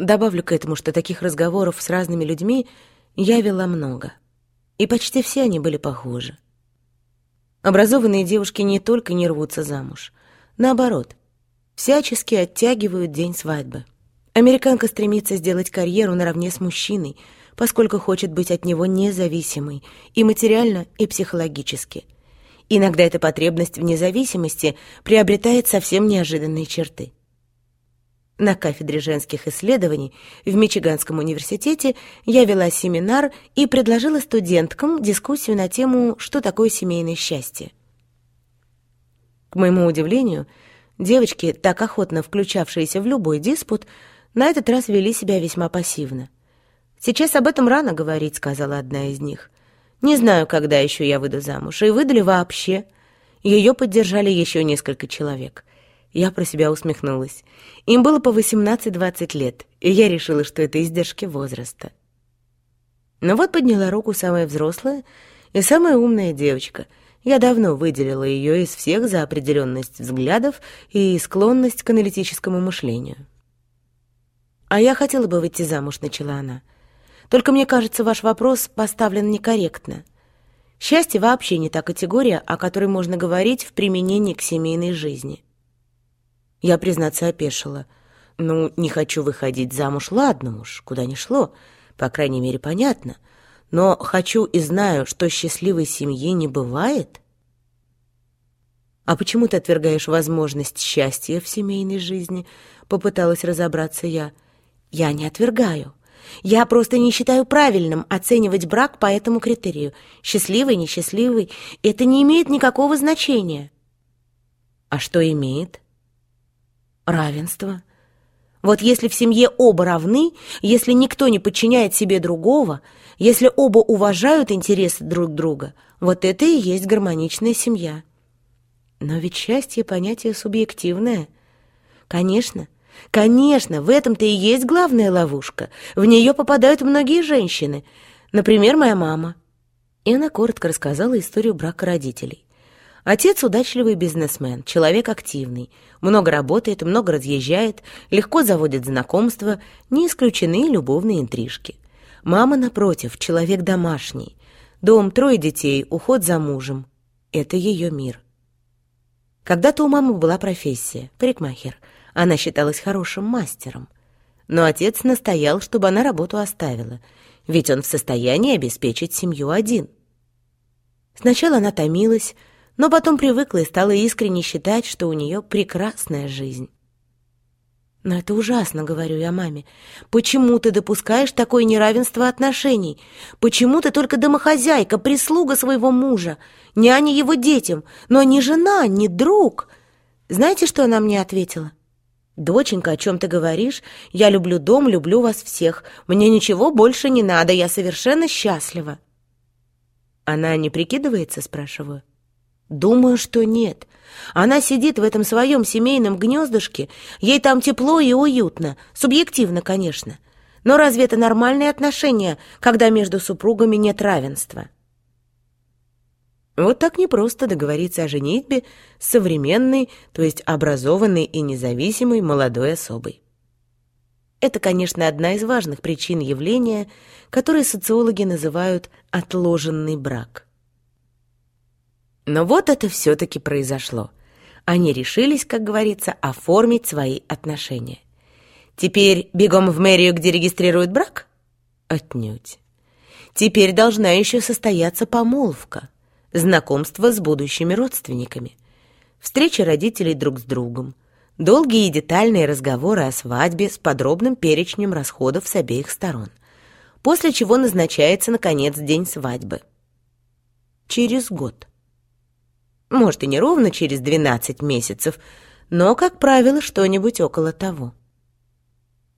Добавлю к этому, что таких разговоров с разными людьми я вела много, и почти все они были похожи. Образованные девушки не только не рвутся замуж, наоборот, всячески оттягивают день свадьбы. Американка стремится сделать карьеру наравне с мужчиной, поскольку хочет быть от него независимой и материально, и психологически. Иногда эта потребность в независимости приобретает совсем неожиданные черты. На кафедре женских исследований в Мичиганском университете я вела семинар и предложила студенткам дискуссию на тему «Что такое семейное счастье?». К моему удивлению, девочки, так охотно включавшиеся в любой диспут, на этот раз вели себя весьма пассивно. «Сейчас об этом рано говорить», — сказала одна из них. «Не знаю, когда еще я выйду замуж, и выдали вообще». Ее поддержали еще несколько человек. Я про себя усмехнулась. Им было по 18-20 лет, и я решила, что это издержки возраста. Но вот подняла руку самая взрослая и самая умная девочка. Я давно выделила ее из всех за определенность взглядов и склонность к аналитическому мышлению. «А я хотела бы выйти замуж», — начала она. «Только мне кажется, ваш вопрос поставлен некорректно. Счастье вообще не та категория, о которой можно говорить в применении к семейной жизни». Я, признаться, опешила. «Ну, не хочу выходить замуж, ладно уж, куда ни шло, по крайней мере, понятно. Но хочу и знаю, что счастливой семьи не бывает». «А почему ты отвергаешь возможность счастья в семейной жизни?» — попыталась разобраться я. Я не отвергаю. Я просто не считаю правильным оценивать брак по этому критерию. Счастливый, несчастливый — это не имеет никакого значения. А что имеет? Равенство. Вот если в семье оба равны, если никто не подчиняет себе другого, если оба уважают интересы друг друга, вот это и есть гармоничная семья. Но ведь счастье — понятие субъективное. Конечно, — Конечно, в этом-то и есть главная ловушка. В нее попадают многие женщины. Например, моя мама. И она коротко рассказала историю брака родителей. Отец удачливый бизнесмен, человек активный, много работает, много разъезжает, легко заводит знакомства, не исключены любовные интрижки. Мама, напротив, человек домашний. Дом, трое детей, уход за мужем. Это ее мир. Когда-то у мамы была профессия — парикмахер — она считалась хорошим мастером. Но отец настоял, чтобы она работу оставила, ведь он в состоянии обеспечить семью один. Сначала она томилась, но потом привыкла и стала искренне считать, что у нее прекрасная жизнь. «Но это ужасно», — говорю я маме. «Почему ты допускаешь такое неравенство отношений? Почему ты только домохозяйка, прислуга своего мужа, няня его детям, но не жена, не друг?» Знаете, что она мне ответила? «Доченька, о чем ты говоришь? Я люблю дом, люблю вас всех. Мне ничего больше не надо, я совершенно счастлива». «Она не прикидывается?» — спрашиваю. «Думаю, что нет. Она сидит в этом своем семейном гнездышке, ей там тепло и уютно, субъективно, конечно. Но разве это нормальные отношения, когда между супругами нет равенства?» Вот так непросто договориться о женитьбе с современной, то есть образованной и независимой молодой особой. Это, конечно, одна из важных причин явления, которое социологи называют «отложенный брак». Но вот это все-таки произошло. Они решились, как говорится, оформить свои отношения. Теперь бегом в мэрию, где регистрируют брак? Отнюдь. Теперь должна еще состояться помолвка – знакомство с будущими родственниками, встреча родителей друг с другом, долгие и детальные разговоры о свадьбе с подробным перечнем расходов с обеих сторон, после чего назначается, наконец, день свадьбы. Через год. Может, и не ровно через 12 месяцев, но, как правило, что-нибудь около того.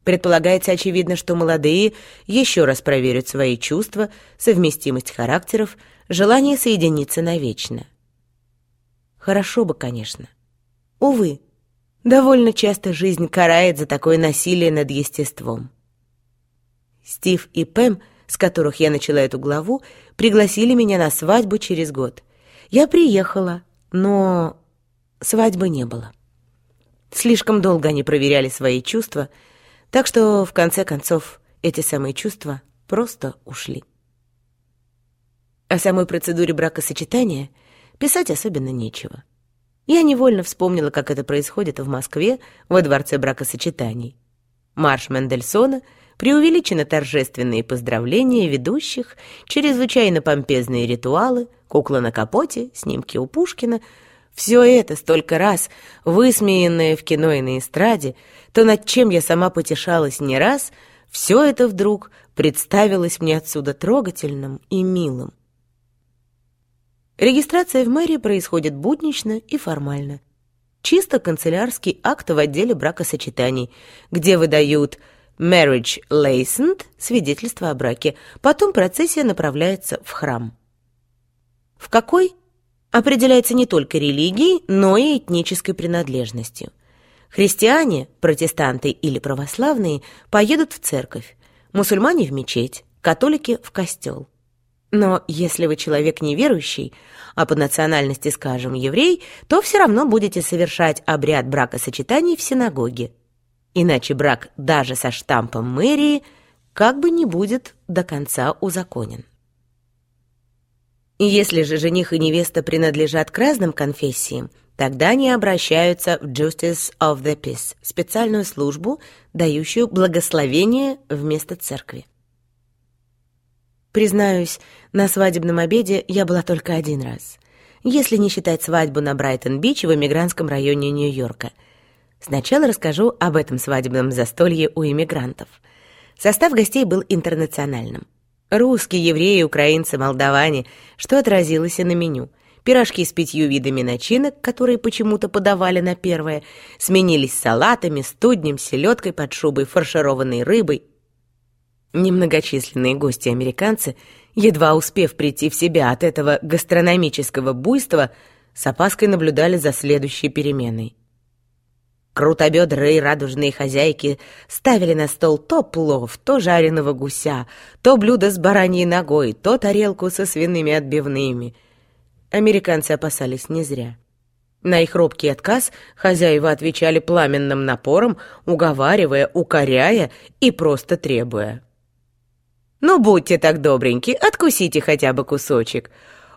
Предполагается, очевидно, что молодые еще раз проверят свои чувства, совместимость характеров, желание соединиться навечно. Хорошо бы, конечно. Увы, довольно часто жизнь карает за такое насилие над естеством. Стив и Пэм, с которых я начала эту главу, пригласили меня на свадьбу через год. Я приехала, но свадьбы не было. Слишком долго они проверяли свои чувства — Так что, в конце концов, эти самые чувства просто ушли. О самой процедуре бракосочетания писать особенно нечего. Я невольно вспомнила, как это происходит в Москве во дворце бракосочетаний. Марш Мендельсона, преувеличенно торжественные поздравления ведущих, чрезвычайно помпезные ритуалы, кукла на капоте, снимки у Пушкина — все это столько раз, высмеянное в кино и на эстраде, то, над чем я сама потешалась не раз, все это вдруг представилось мне отсюда трогательным и милым. Регистрация в мэрии происходит буднично и формально. Чисто канцелярский акт в отделе бракосочетаний, где выдают marriage license, свидетельство о браке. Потом процессия направляется в храм. В какой? Определяется не только религией, но и этнической принадлежностью. Христиане, протестанты или православные поедут в церковь, мусульмане в мечеть, католики в костел. Но если вы человек неверующий, а по национальности, скажем, еврей, то все равно будете совершать обряд бракосочетаний в синагоге. Иначе брак даже со штампом мэрии как бы не будет до конца узаконен. Если же жених и невеста принадлежат к разным конфессиям, тогда они обращаются в Justice of the Peace, специальную службу, дающую благословение вместо церкви. Признаюсь, на свадебном обеде я была только один раз, если не считать свадьбу на Брайтон-Бич в эмигрантском районе Нью-Йорка. Сначала расскажу об этом свадебном застолье у иммигрантов. Состав гостей был интернациональным. Русские, евреи, украинцы, молдаване, что отразилось и на меню. Пирожки с пятью видами начинок, которые почему-то подавали на первое, сменились салатами, студнем, селедкой под шубой, фаршированной рыбой, Немногочисленные гости-американцы, едва успев прийти в себя от этого гастрономического буйства, с опаской наблюдали за следующей переменой. Крутобедрые радужные хозяйки ставили на стол то плов, то жареного гуся, то блюдо с бараньей ногой, то тарелку со свиными отбивными. Американцы опасались не зря. На их робкий отказ хозяева отвечали пламенным напором, уговаривая, укоряя и просто требуя. Ну, будьте так добреньки, откусите хотя бы кусочек.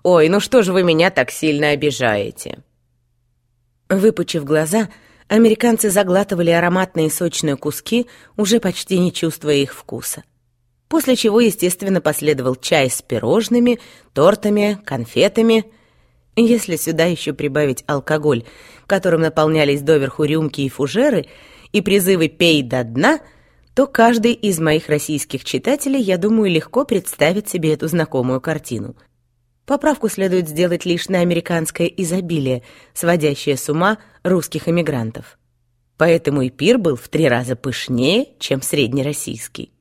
Ой, ну что же вы меня так сильно обижаете?» Выпучив глаза, американцы заглатывали ароматные сочные куски, уже почти не чувствуя их вкуса. После чего, естественно, последовал чай с пирожными, тортами, конфетами. Если сюда еще прибавить алкоголь, которым наполнялись доверху рюмки и фужеры, и призывы «пей до дна», то каждый из моих российских читателей, я думаю, легко представит себе эту знакомую картину. Поправку следует сделать лишь на американское изобилие, сводящее с ума русских эмигрантов. Поэтому и пир был в три раза пышнее, чем среднероссийский.